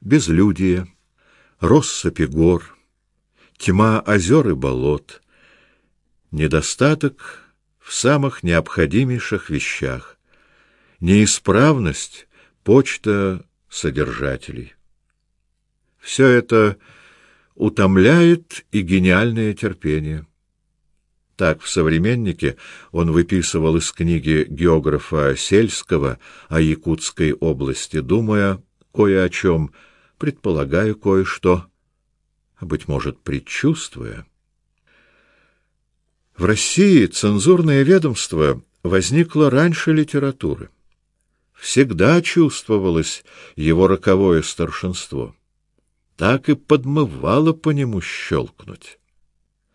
безлюдие, россыпи гор, тьма озер и болот, недостаток в самых необходимейших вещах, неисправность почта содержателей. Все это утомляет и гениальное терпение. Так в «Современнике» он выписывал из книги географа Сельского о Якутской области, думая кое о чем, предполагая кое-что, а, быть может, предчувствуя. В России цензурное ведомство возникло раньше литературы. Всегда чувствовалось его роковое старшинство. Так и подмывало по нему щелкнуть.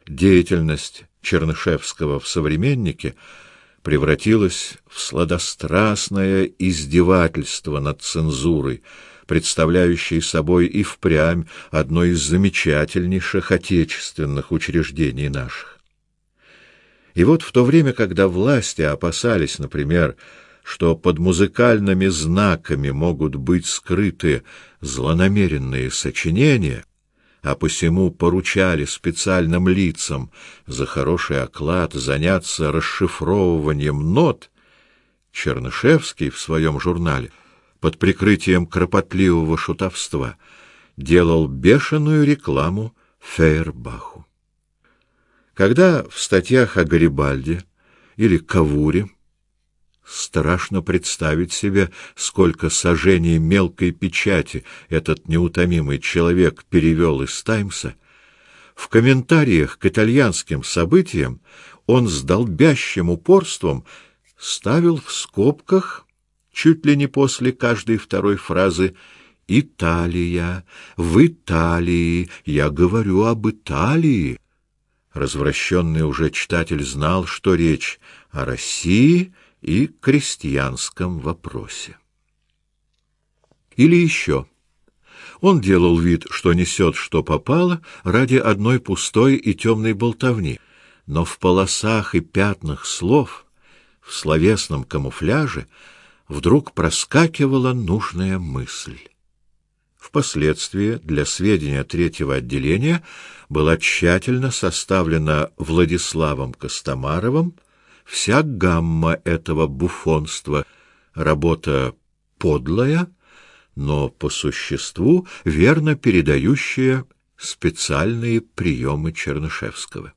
Деятельность Чернышевского в «Современнике» превратилась в сладострастное издевательство над цензурой, представляющей собой и впрямь одно из замечательнейших отечественных учреждений наших. И вот в то время, когда власти опасались, например, что под музыкальными знаками могут быть скрыты злонамеренные сочинения, а посему поручали специальным лицам за хороший оклад заняться расшифровыванием нот, Чернышевский в своем журнале под прикрытием кропотливого шутовства делал бешеную рекламу Фейербаху. Когда в статьях о Гарибальде или Кавуре Страшно представить себе, сколько сожжений мелкой печати этот неутомимый человек перевел из Таймса. В комментариях к итальянским событиям он с долбящим упорством ставил в скобках чуть ли не после каждой второй фразы «Италия, в Италии, я говорю об Италии». Развращенный уже читатель знал, что речь о России — и крестьянском вопросе. Или еще. Он делал вид, что несет, что попало, ради одной пустой и темной болтовни, но в полосах и пятнах слов, в словесном камуфляже, вдруг проскакивала нужная мысль. Впоследствии для сведения третьего отделения была тщательно составлена Владиславом Костомаровым вся гамма этого буфонства, работа подлая, но по существу верно передающая специальные приемы Чернышевского.